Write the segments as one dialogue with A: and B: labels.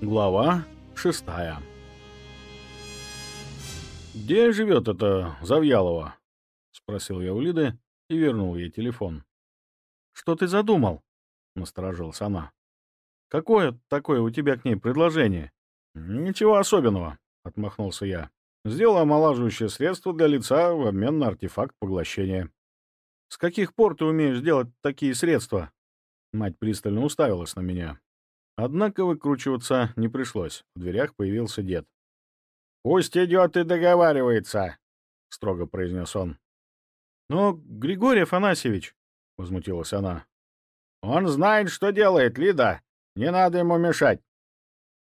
A: Глава шестая «Где живет эта Завьялова?» — спросил я у Лиды и вернул ей телефон.
B: «Что ты задумал?» — насторожилась она. «Какое такое у тебя к ней предложение?»
A: «Ничего особенного», — отмахнулся я. «Сделал омолаживающее средство для лица в обмен на артефакт поглощения».
B: «С каких пор ты умеешь делать такие средства?»
A: Мать пристально уставилась на меня. Однако выкручиваться не пришлось. В дверях появился дед.
C: «Пусть идет и договаривается», — строго произнес он.
B: «Но, Григорий Афанасьевич», — возмутилась она.
C: «Он знает, что делает, Лида. Не надо ему мешать».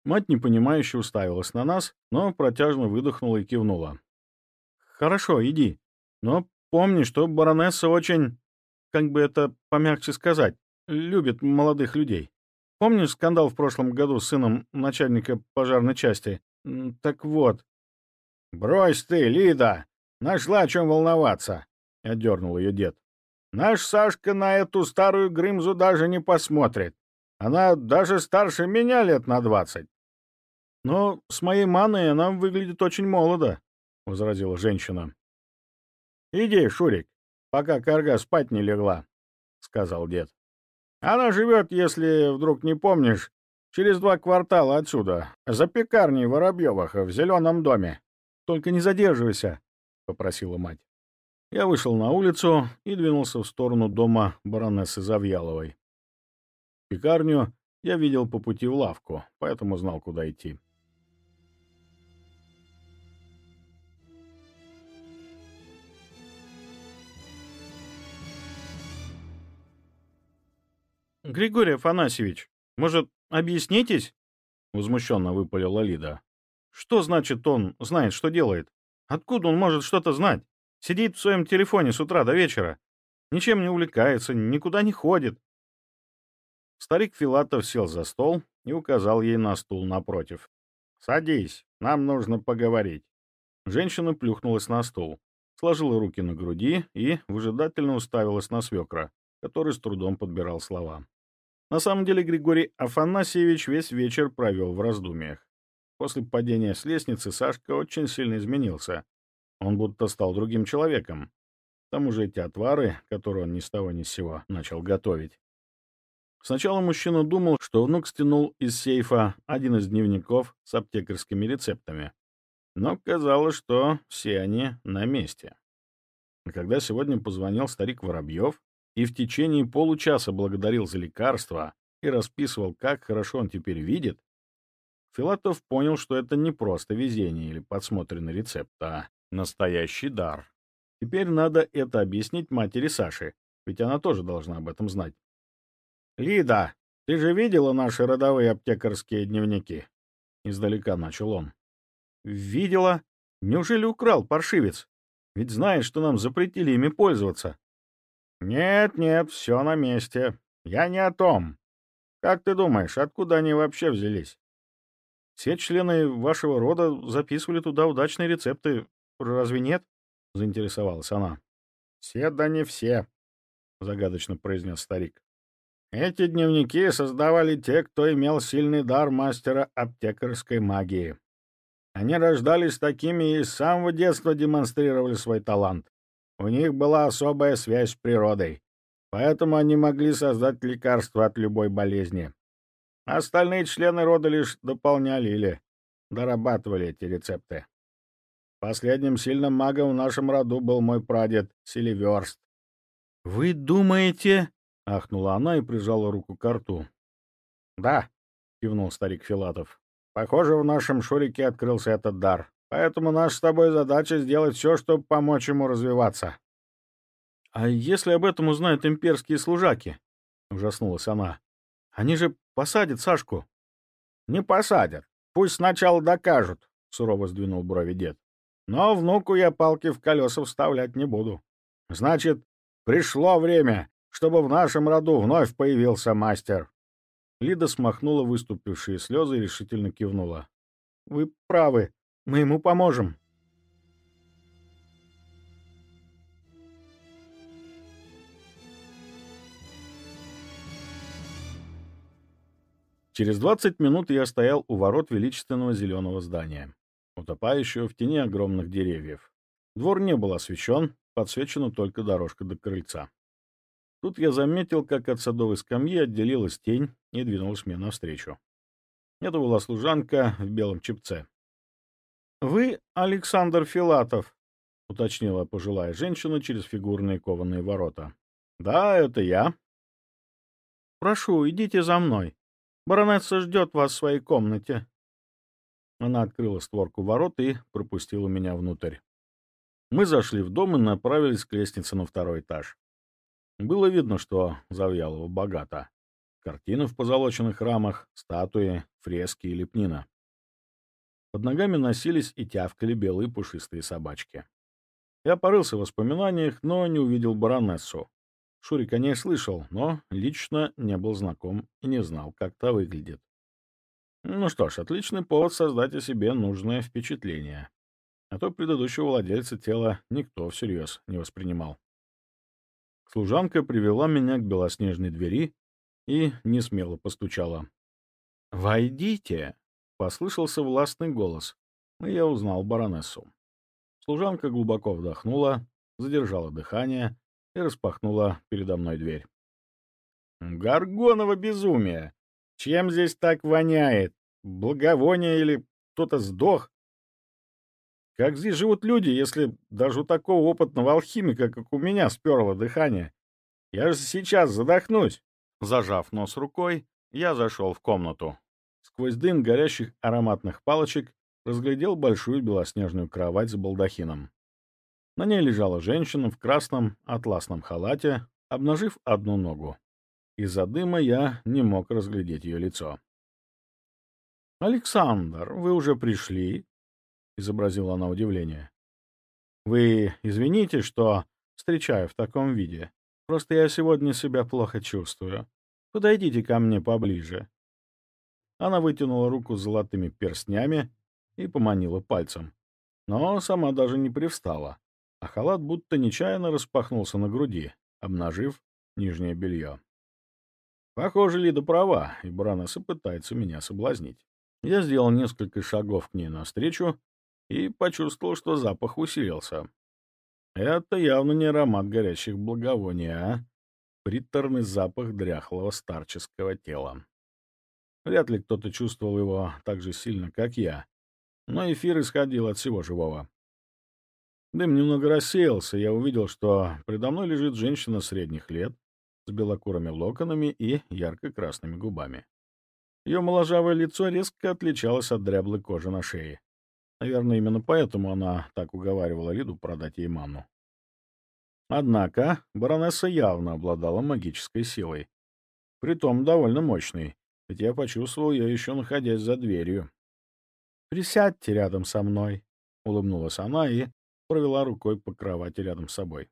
A: Мать непонимающе уставилась на нас, но протяжно выдохнула и кивнула.
B: «Хорошо, иди. Но помни, что баронесса очень, как бы это помягче сказать, любит молодых людей. Помнишь скандал в прошлом году с сыном начальника пожарной части? Так вот».
C: «Брось ты, Лида! Нашла о чем волноваться!» — отдернул ее дед. «Наш Сашка на эту старую Грымзу даже не посмотрит. Она даже старше меня лет на двадцать.
B: — Но с моей маной она выглядит очень молодо, — возразила женщина.
C: — Иди, Шурик, пока карга спать не легла, — сказал дед. — Она живет, если вдруг не помнишь, через два квартала отсюда, за пекарней Воробьевых в зеленом доме.
B: — Только не задерживайся, — попросила мать. Я вышел на улицу и двинулся в сторону дома баронессы Завьяловой. Пекарню я видел по пути в лавку, поэтому знал, куда идти. «Григорий Афанасьевич, может, объяснитесь?» — возмущенно выпалила Лида. «Что значит он знает, что делает? Откуда он может что-то знать? Сидит в своем телефоне с утра до вечера. Ничем не увлекается, никуда не ходит. Старик Филатов сел за стол и указал ей на стул напротив.
C: «Садись, нам нужно поговорить».
A: Женщина плюхнулась на стул, сложила руки на груди и выжидательно уставилась на свекра, который с трудом подбирал слова. На самом деле Григорий Афанасьевич весь вечер провел в раздумьях. После падения с лестницы Сашка очень сильно изменился. Он будто стал другим человеком. К тому же эти отвары, которые он ни с того ни с сего начал готовить, Сначала мужчина думал, что внук стянул из сейфа один из дневников с аптекарскими рецептами. Но казалось, что все они на месте. А когда сегодня позвонил старик Воробьев и в течение получаса благодарил за лекарство и расписывал, как хорошо он теперь видит, Филатов понял, что это не просто везение или подсмотренный рецепт, а настоящий дар. Теперь надо это объяснить матери Саши, ведь она тоже должна об этом знать.
C: «Лида, ты же видела наши родовые аптекарские дневники?»
A: Издалека начал он.
B: «Видела? Неужели украл паршивец? Ведь знаешь, что нам запретили ими пользоваться».
C: «Нет, нет, все на месте. Я не о том. Как ты думаешь, откуда они вообще взялись?»
B: «Все члены вашего рода записывали туда удачные рецепты. Разве нет?» — заинтересовалась она.
C: «Все да не все», — загадочно произнес старик. Эти дневники создавали те, кто имел сильный дар мастера аптекарской магии. Они рождались такими и с самого детства демонстрировали свой талант. У них была особая связь с природой, поэтому они могли создать лекарство от любой болезни. Остальные члены рода лишь дополняли или дорабатывали эти рецепты. Последним сильным магом в нашем роду был мой прадед Селиверст.
B: «Вы думаете...» — ахнула она и прижала руку к рту.
C: «Да», — кивнул старик Филатов. «Похоже, в нашем Шурике открылся этот дар. Поэтому наша с тобой задача сделать все, чтобы помочь ему развиваться».
B: «А если об этом узнают имперские служаки?» — ужаснулась она. «Они же посадят Сашку».
C: «Не посадят. Пусть сначала докажут», — сурово сдвинул брови дед. «Но внуку я палки в колеса вставлять не буду. Значит, пришло время чтобы в нашем роду вновь появился мастер.
A: Лида смахнула выступившие слезы и решительно кивнула.
B: — Вы правы, мы ему поможем.
A: Через 20 минут я стоял у ворот величественного зеленого здания, утопающего в тени огромных деревьев. Двор не был освещен, подсвечена только дорожка до крыльца. Тут я заметил, как от садовой скамьи отделилась тень и двинулась мне навстречу. Это была служанка в белом чепце. «Вы Александр Филатов», — уточнила пожилая женщина через фигурные кованые ворота. «Да, это я». «Прошу, идите за мной. Баронесса ждет вас в своей комнате». Она открыла створку ворот и пропустила меня внутрь. Мы зашли в дом и направились к лестнице на второй этаж. Было видно, что Завьялова богато. Картины в позолоченных рамах, статуи, фрески и лепнина. Под ногами носились и тявкали белые пушистые собачки. Я порылся в воспоминаниях, но не увидел баронессу. Шурик о ней слышал, но лично не был знаком и не знал, как та выглядит. Ну что ж, отличный повод создать о себе нужное впечатление. А то предыдущего владельца тела никто всерьез не воспринимал. Служанка привела меня к белоснежной двери и не смело постучала. «Войдите!» — послышался властный голос, и я узнал баронессу. Служанка глубоко вдохнула, задержала дыхание и распахнула передо мной дверь. «Гаргоново безумие! Чем здесь так воняет? Благовоние или кто-то сдох? Как здесь живут люди, если даже у такого опытного алхимика, как у меня, сперло дыхание? Я же сейчас задохнусь. Зажав нос рукой, я зашел в комнату. Сквозь дым горящих ароматных палочек разглядел большую белоснежную кровать с балдахином. На ней лежала женщина в красном атласном халате, обнажив одну ногу. Из-за дыма я не мог разглядеть ее лицо. «Александр, вы уже пришли?» изобразила она удивление. «Вы извините, что встречаю в таком виде. Просто я сегодня себя плохо чувствую. Подойдите ко мне поближе». Она вытянула руку с золотыми перстнями и поманила пальцем. Но сама даже не привстала, а халат будто нечаянно распахнулся на груди, обнажив нижнее белье. Похоже, Лида права, и баронесса пытается меня соблазнить. Я сделал несколько шагов к ней навстречу и почувствовал, что запах усилился. Это явно не аромат горящих благовоний, а приторный запах дряхлого старческого тела. Вряд ли кто-то чувствовал его так же сильно, как я, но эфир исходил от всего живого. Дым немного рассеялся, я увидел, что предо мной лежит женщина средних лет с белокурыми локонами и ярко-красными губами. Ее моложавое лицо резко отличалось от дряблой кожи на шее. Наверное, именно поэтому она так уговаривала Лиду продать ей манну. Однако баронесса явно обладала магической силой. Притом довольно мощной, ведь я почувствовал ее еще находясь за дверью. «Присядьте рядом со мной», — улыбнулась она и провела рукой по кровати рядом с собой.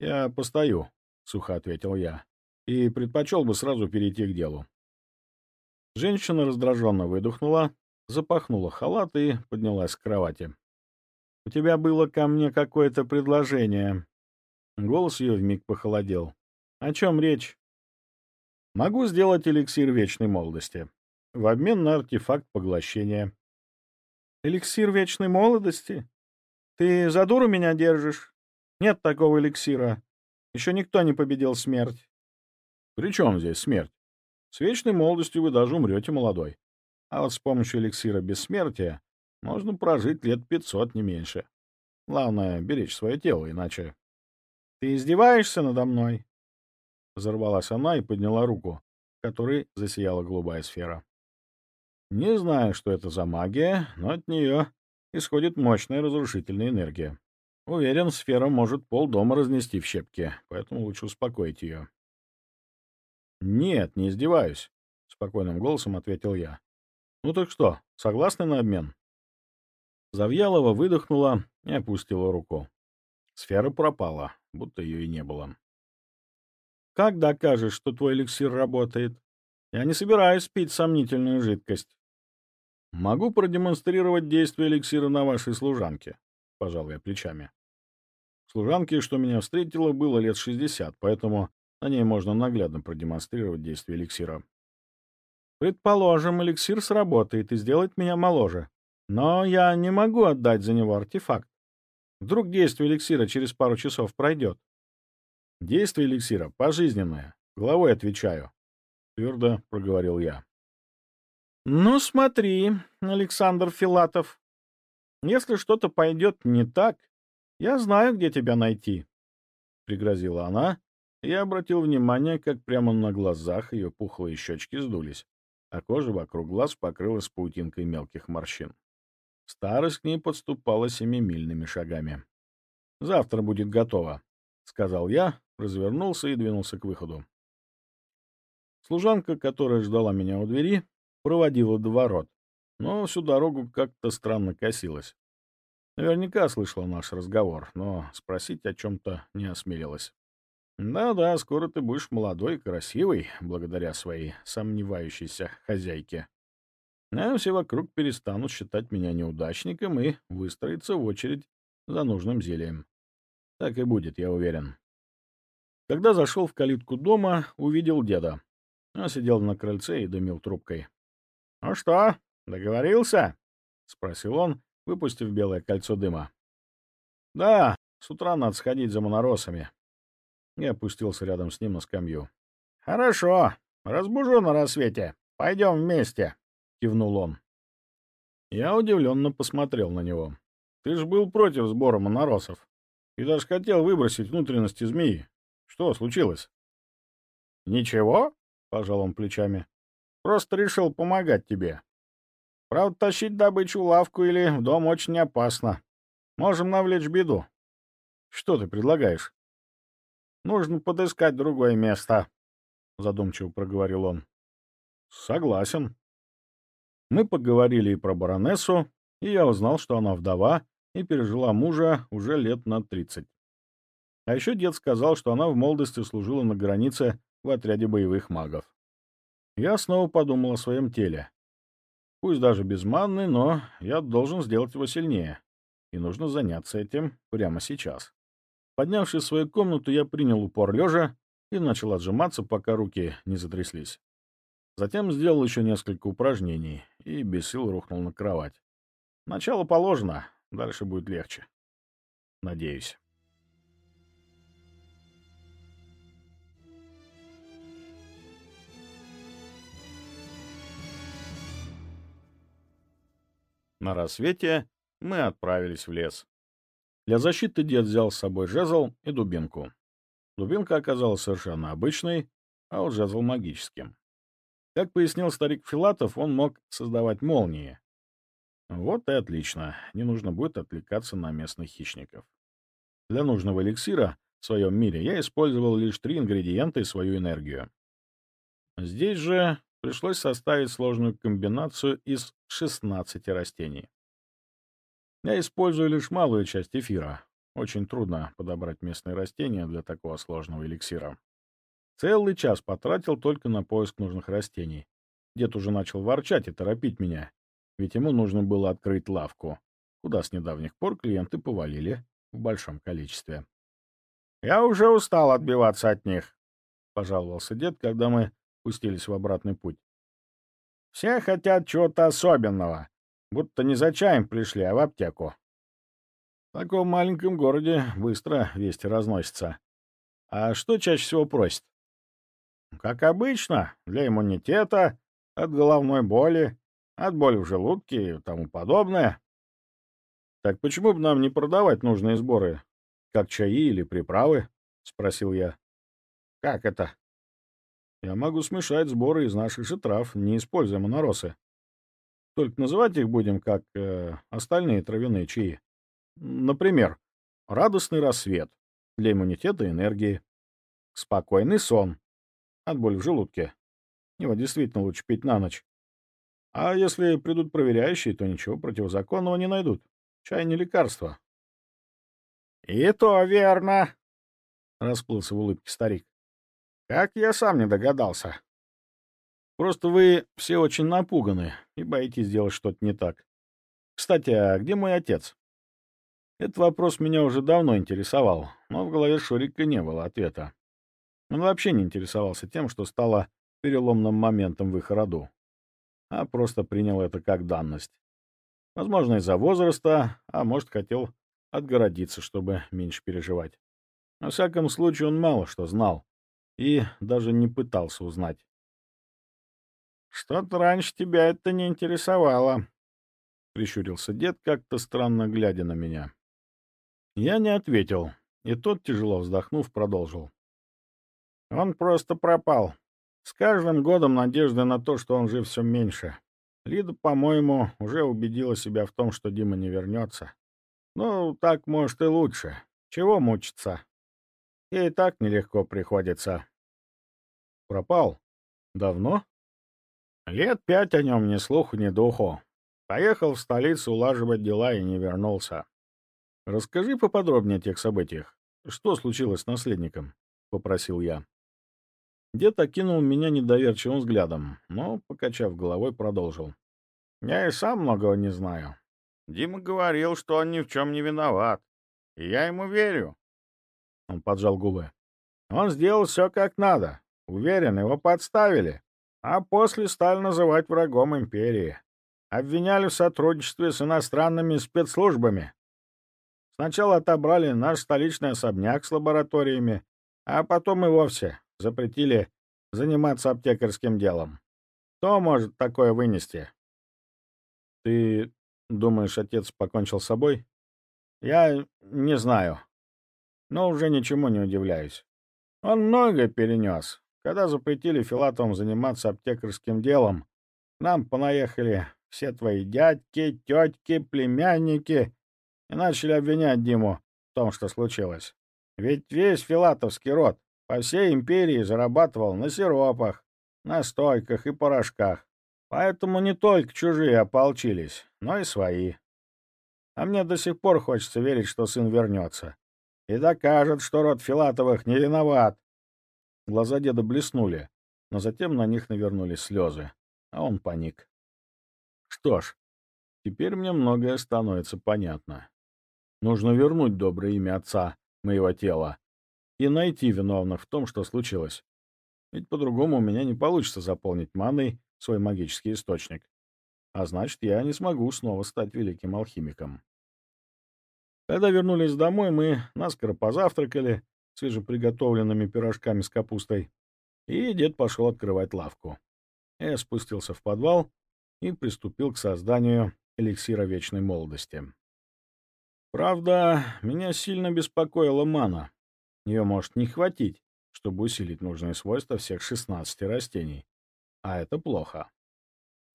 A: «Я постою», — сухо ответил я, — «и предпочел бы сразу перейти к делу». Женщина раздраженно выдохнула, запахнула халат и поднялась с кровати. «У тебя было ко мне какое-то предложение». Голос ее вмиг похолодел. «О чем речь?» «Могу сделать эликсир вечной молодости. В обмен на артефакт поглощения». «Эликсир вечной молодости? Ты за дуру меня держишь? Нет такого эликсира. Еще никто не победил смерть». «При чем здесь смерть? С вечной молодостью вы даже умрете молодой. А вот с помощью эликсира бессмертия можно прожить лет пятьсот, не меньше. Главное — беречь свое тело, иначе... — Ты издеваешься надо мной? Взорвалась она и подняла руку, которой засияла голубая сфера. Не знаю, что это за магия, но от нее исходит мощная разрушительная энергия. Уверен, сфера может полдома разнести в щепки, поэтому лучше успокоить ее. — Нет, не издеваюсь, — спокойным голосом ответил я. «Ну так что, согласны на обмен?» Завьялова выдохнула и опустила руку. Сфера пропала, будто ее и не было. «Как докажешь, что твой эликсир работает? Я не собираюсь пить сомнительную жидкость». «Могу продемонстрировать действие эликсира на вашей служанке», — пожал я плечами. Служанке, что меня встретила, было лет шестьдесят, поэтому на ней можно наглядно продемонстрировать действие эликсира.
B: Предположим, эликсир сработает и сделает меня моложе. Но я не могу отдать за него артефакт. Вдруг действие эликсира через пару часов пройдет.
A: Действие эликсира пожизненное. Головой отвечаю. Твердо проговорил я.
B: Ну, смотри, Александр Филатов. Если что-то пойдет не так, я знаю, где тебя найти. Пригрозила она, и я обратил внимание, как прямо на глазах ее пухлые щечки сдулись, а кожа вокруг глаз покрылась паутинкой мелких морщин. Старость к ней подступала семимильными шагами. «Завтра будет готово», — сказал я, развернулся и двинулся к выходу. Служанка, которая ждала меня у двери, проводила до ворот, но всю дорогу как-то странно косилась. Наверняка слышала наш разговор, но спросить о чем-то не осмелилась. «Да-да, скоро ты будешь молодой и красивый, благодаря своей сомневающейся хозяйке. А все вокруг перестанут считать меня неудачником и выстроиться в очередь за нужным зельем. Так и будет, я уверен». Когда зашел в калитку дома, увидел деда. Он сидел на крыльце и дымил трубкой. «Ну что, договорился?» — спросил он, выпустив белое кольцо дыма. «Да, с утра надо сходить за моноросами». Я опустился рядом с ним на скамью. «Хорошо, разбужу на рассвете. Пойдем вместе», — кивнул он. Я удивленно посмотрел на него. «Ты ж был против сбора моноросов и даже хотел выбросить внутренности змеи. Что случилось?» «Ничего», — пожал он плечами. «Просто решил помогать тебе. Правда, тащить добычу лавку или в дом очень опасно. Можем навлечь беду. Что ты предлагаешь? Нужно подыскать другое место, — задумчиво проговорил он. Согласен. Мы поговорили и про баронессу, и я узнал, что она вдова и пережила мужа уже лет на тридцать. А еще дед сказал, что она в молодости служила на границе в отряде боевых магов. Я снова подумал о своем теле. Пусть даже без манны, но я должен сделать его сильнее. И нужно заняться этим прямо сейчас. Поднявшись в свою комнату, я принял упор лежа и начал отжиматься, пока руки не затряслись. Затем сделал еще несколько упражнений и без сил рухнул на кровать. Начало положено, дальше будет легче. Надеюсь. На рассвете мы отправились в лес. Для защиты дед взял с собой жезл и дубинку. Дубинка оказалась совершенно обычной, а вот жезл магическим. Как пояснил старик Филатов, он мог создавать молнии. Вот и отлично, не нужно будет отвлекаться на местных хищников. Для нужного эликсира в своем мире я использовал лишь три ингредиента и свою энергию. Здесь же пришлось составить сложную комбинацию из 16 растений. Я использую лишь малую часть эфира. Очень трудно подобрать местные растения для такого сложного эликсира. Целый час потратил только на поиск нужных растений. Дед уже начал ворчать и торопить меня, ведь ему нужно было открыть лавку, куда с недавних пор клиенты повалили в большом количестве. «Я уже устал отбиваться от них», — пожаловался дед, когда мы пустились в обратный путь. «Все хотят чего-то особенного, будто не за чаем пришли, а в аптеку». В таком маленьком городе быстро вести разносятся. А что чаще всего просят? Как обычно, для иммунитета, от головной боли, от боли в желудке и тому подобное. Так почему бы нам не продавать нужные сборы, как чаи или приправы? — спросил я. — Как это? Я могу смешать сборы из наших же трав, не используя моноросы. Только называть их будем как э, остальные травяные чаи. Например, радостный рассвет для иммунитета и энергии, спокойный сон от боли в желудке. Его действительно лучше пить на ночь. А если придут проверяющие, то ничего противозаконного не найдут. Чай не лекарство. — И то верно, — расплылся в улыбке старик. Как я сам не догадался. Просто вы все очень напуганы и боитесь сделать что-то не так. Кстати, а где мой отец? Этот вопрос меня уже давно интересовал, но в голове Шурика не было ответа. Он вообще не интересовался тем, что стало переломным моментом в их роду.
A: а просто принял это как данность. Возможно, из-за возраста, а может, хотел отгородиться, чтобы меньше переживать. Во всяком случае, он мало что знал и даже не пытался узнать.
C: «Что-то раньше тебя это не интересовало», — прищурился дед, как-то странно глядя на меня.
A: Я не ответил, и тот, тяжело вздохнув, продолжил.
C: «Он просто пропал. С каждым годом надежды на то, что он жив, все меньше. Лида, по-моему, уже убедила себя в том, что Дима не вернется. Ну, так, может, и лучше. Чего мучиться? Ей так нелегко приходится.
A: Пропал? Давно?
C: Лет пять о нем ни слуху, ни духу. Поехал в столицу улаживать дела и не вернулся.
A: Расскажи поподробнее о тех событиях. Что случилось с наследником? — попросил я. Дед окинул меня недоверчивым взглядом, но, покачав головой, продолжил.
C: «Я и сам многого не знаю. Дима говорил, что он ни в чем не виноват. И я ему верю».
A: Он поджал губы.
C: «Он сделал все как надо. Уверен, его подставили. А после стали называть врагом империи. Обвиняли в сотрудничестве с иностранными спецслужбами. Сначала отобрали наш столичный особняк с лабораториями, а потом и вовсе запретили заниматься аптекарским делом. Кто может такое вынести?
A: Ты думаешь, отец покончил с собой?
C: Я не знаю. Но уже ничему не удивляюсь. Он многое перенес. Когда запретили Филатовым заниматься аптекарским делом, нам понаехали все твои дядьки, тетки, племянники и начали обвинять Диму в том, что случилось. Ведь весь филатовский род по всей империи зарабатывал на сиропах, настойках и порошках. Поэтому не только чужие ополчились, но и свои. А мне до сих пор хочется верить, что сын вернется. И докажет, что род Филатовых не виноват.
A: Глаза деда блеснули, но затем на них навернулись слезы, а он паник. Что ж, теперь мне многое становится понятно. Нужно вернуть доброе имя отца, моего тела, и найти виновных в том, что случилось. Ведь по-другому у меня не получится заполнить маной свой магический источник. А значит, я не смогу снова стать великим алхимиком. Когда вернулись домой, мы наскоро позавтракали свежеприготовленными пирожками с капустой, и дед пошел открывать лавку. Я спустился в подвал и приступил к созданию эликсира вечной молодости. Правда, меня сильно беспокоила мана, ее может не хватить, чтобы усилить нужные свойства всех 16 растений. А это плохо.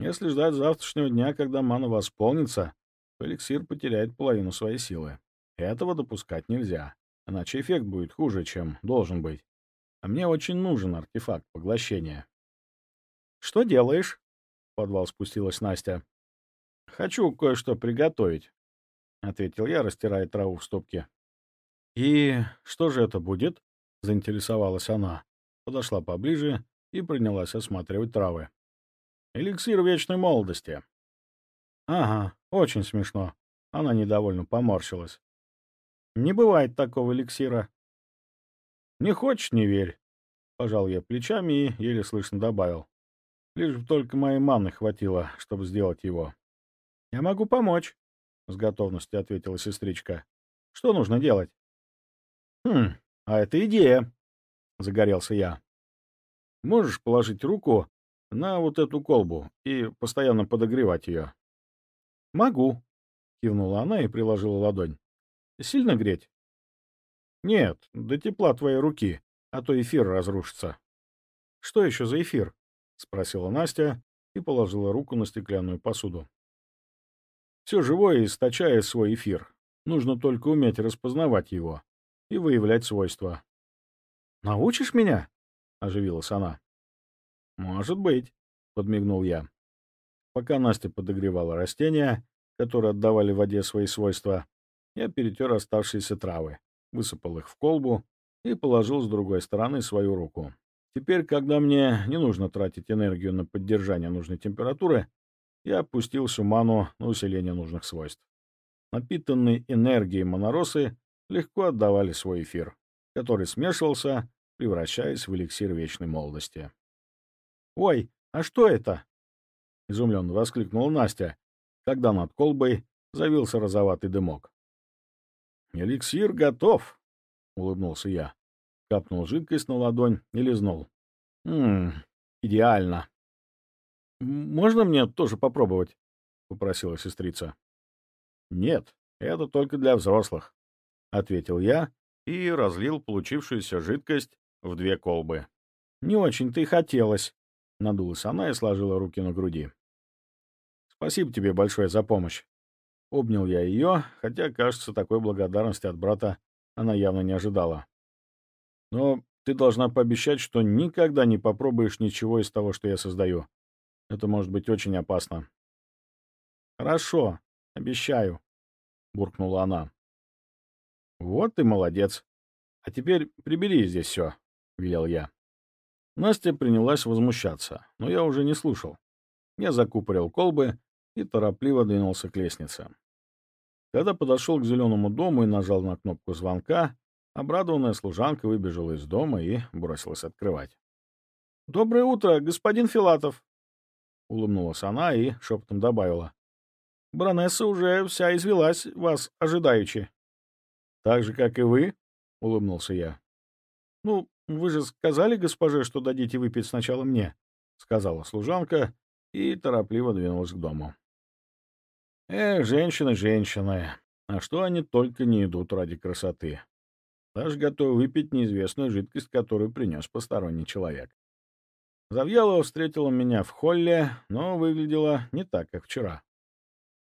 A: Если ждать завтрашнего дня, когда мана восполнится, то эликсир потеряет половину своей силы. Этого допускать нельзя, иначе эффект будет хуже, чем должен быть. А мне очень нужен артефакт поглощения. «Что делаешь?» — в подвал спустилась Настя. «Хочу кое-что приготовить», — ответил я, растирая траву в стопке. «И что же это будет?» — заинтересовалась она. Подошла поближе и принялась осматривать травы. «Эликсир вечной молодости». «Ага, очень смешно». Она недовольно поморщилась. «Не бывает такого эликсира». «Не хочешь — не верь», — пожал я плечами и еле слышно добавил. «Лишь бы только моей маны хватило, чтобы сделать его». «Я могу помочь», — с готовностью ответила сестричка. «Что нужно делать?» «Хм, а это идея!» — загорелся я. «Можешь положить руку на вот эту колбу и постоянно подогревать ее?» «Могу», — кивнула она и приложила ладонь. «Сильно греть?» «Нет, до тепла твоей руки, а то эфир разрушится». «Что еще за эфир?» — спросила Настя и положила руку на стеклянную посуду. «Все живое источает свой эфир. Нужно только уметь распознавать его и выявлять свойства. «Научишь меня?» — оживилась она. «Может быть», — подмигнул я. Пока Настя подогревала растения, которые отдавали воде свои свойства, я перетер оставшиеся травы, высыпал их в колбу и положил с другой стороны свою руку. Теперь, когда мне не нужно тратить энергию на поддержание нужной температуры, я опустил всю ману на усиление нужных свойств. Напитанные энергией моноросы легко отдавали свой эфир, который смешивался, превращаясь в эликсир вечной молодости. «Ой, а что это?» — изумленно воскликнула Настя, когда над колбой завился розоватый дымок. «Эликсир готов!» — улыбнулся я. Капнул жидкость на ладонь и лизнул. «Ммм, идеально!» «Можно мне тоже попробовать?» — попросила сестрица. «Нет, это только для взрослых», — ответил я и разлил получившуюся жидкость в две колбы. «Не очень-то и хотелось», — надулась она и сложила руки на груди. «Спасибо тебе большое за помощь». Обнял я ее, хотя, кажется, такой благодарности от брата она явно не ожидала. «Но ты должна пообещать, что никогда не попробуешь ничего из того, что я создаю. Это может быть очень опасно». «Хорошо, обещаю», — буркнула она. «Вот ты молодец. А теперь прибери здесь все», — велел я. Настя принялась возмущаться, но я уже не слушал. Я закупорил колбы и торопливо двинулся к лестнице. Когда подошел к зеленому дому и нажал на кнопку звонка, обрадованная служанка выбежала из дома и бросилась открывать. «Доброе утро, господин Филатов!» Улыбнулась она и шепотом добавила. «Баронесса уже вся извелась, вас ожидаючи». «Так же, как и вы?» — улыбнулся я. «Ну, вы же сказали госпоже, что дадите выпить сначала мне», — сказала служанка и торопливо двинулась к дому. Эх, женщины, женщины, а что они только не идут ради красоты. Даже готовы выпить неизвестную жидкость, которую принес посторонний человек. Завьялова встретила меня в холле, но выглядела не так, как вчера.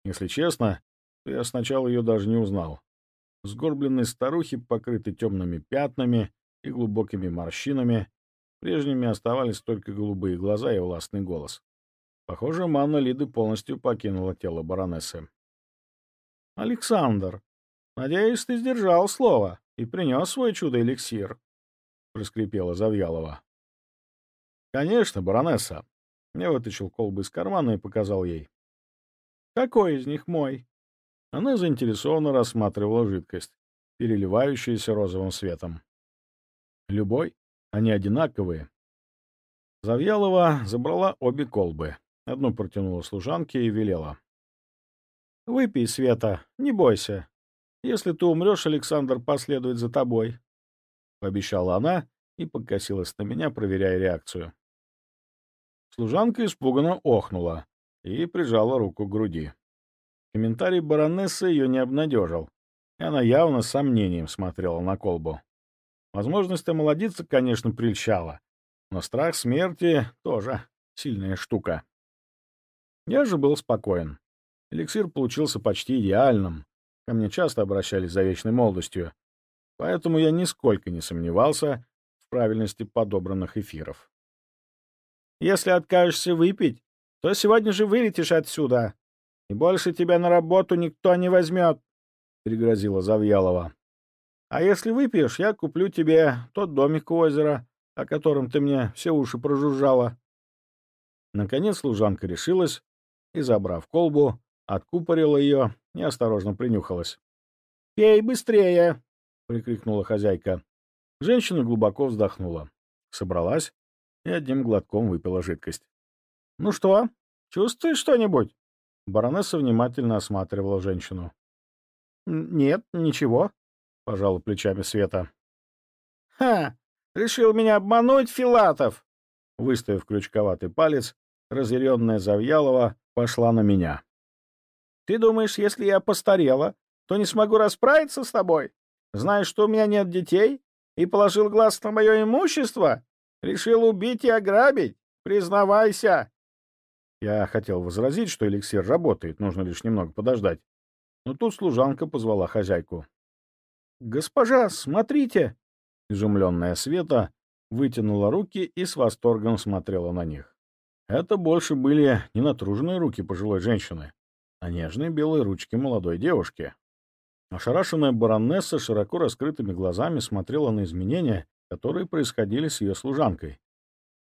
A: Если честно, то я сначала ее даже не узнал. Сгорбленные старухи, покрыты темными пятнами и глубокими морщинами, прежними оставались только голубые глаза и властный голос. Похоже, манна Лиды полностью покинула тело баронессы. «Александр, надеюсь, ты сдержал слово и принес свой чудо-эликсир», — проскрипела Завьялова. «Конечно, баронесса». Я вытащил колбу из кармана и показал ей. «Какой из них мой?» Она заинтересованно рассматривала жидкость, переливающуюся розовым светом. «Любой. Они одинаковые». Завьялова забрала обе колбы. Одну протянула служанке и велела. «Выпей, Света, не бойся. Если ты умрешь, Александр последует за тобой», — пообещала она и покосилась на меня, проверяя реакцию. Служанка испуганно охнула и прижала руку к груди. Комментарий баронессы ее не обнадежил, и она явно с сомнением смотрела на колбу. Возможность омолодиться, конечно, прельщала, но страх смерти тоже сильная штука. Я же был спокоен. Эликсир получился почти идеальным. Ко мне часто обращались за вечной молодостью, поэтому я нисколько не сомневался в правильности подобранных эфиров. Если откажешься выпить, то сегодня же вылетишь отсюда, и больше тебя на работу никто не возьмет, — пригрозила Завьялова. А если выпьешь, я куплю тебе тот домик у озера, о котором ты мне все уши прожужжала. Наконец служанка решилась и, забрав колбу, откупорила ее и осторожно принюхалась. — Пей быстрее! — прикрикнула хозяйка. Женщина глубоко вздохнула, собралась и одним глотком выпила жидкость. — Ну что, чувствуешь что-нибудь? Баронесса внимательно осматривала женщину. — Нет, ничего, — пожала плечами Света. — Ха! Решил меня обмануть, Филатов! Выставив крючковатый палец, разъяренная Завьялова пошла на меня. — Ты думаешь, если я постарела, то не смогу расправиться с тобой? Знаешь, что у меня нет детей? И положил глаз на мое имущество? Решил убить и ограбить? Признавайся!» Я хотел возразить, что эликсир работает, нужно лишь немного подождать. Но тут служанка позвала хозяйку. «Госпожа, смотрите!» Изумленная Света вытянула руки и с восторгом смотрела на них. Это больше были не натруженные руки пожилой женщины, а нежные белые ручки молодой девушки. Ошарашенная баронесса широко раскрытыми глазами смотрела на изменения, которые происходили с ее служанкой.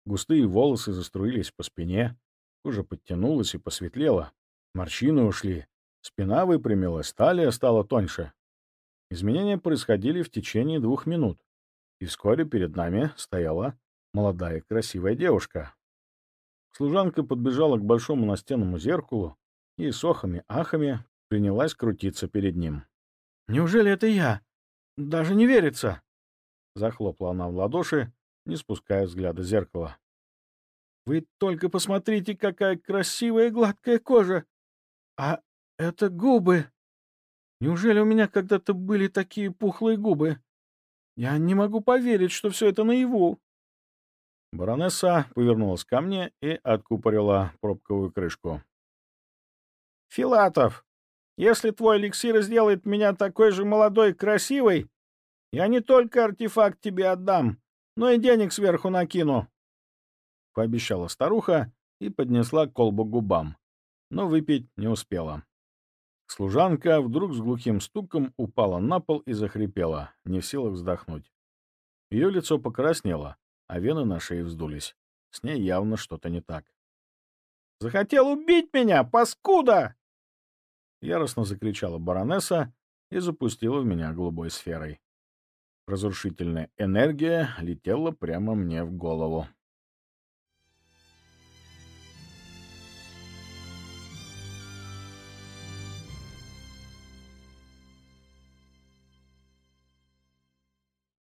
A: Густые волосы заструились по спине, кожа подтянулась и посветлела, морщины ушли, спина выпрямилась, талия стала тоньше. Изменения происходили в течение двух минут, и вскоре перед нами стояла молодая красивая девушка. Служанка подбежала к большому настенному зеркалу и с охами-ахами принялась крутиться перед ним.
B: «Неужели это я? Даже не верится!»
A: Захлопала она в ладоши, не спуская взгляда зеркала.
B: «Вы только посмотрите, какая красивая гладкая кожа! А это губы! Неужели у меня когда-то были такие пухлые губы? Я не могу поверить, что все это наяву!»
A: Баронесса повернулась ко мне и откупорила пробковую крышку.
C: «Филатов, если твой эликсир сделает меня такой же молодой и красивой, я не только артефакт тебе отдам, но и денег сверху накину», —
A: пообещала старуха и поднесла колбу к губам, но выпить не успела. Служанка вдруг с глухим стуком упала на пол и захрипела, не в силах вздохнуть. Ее лицо покраснело, а вены на шее вздулись. С ней явно что-то не так.
C: «Захотел убить меня, паскуда!»
A: Яростно закричала баронесса и запустила в меня голубой сферой. Разрушительная энергия летела прямо мне в голову.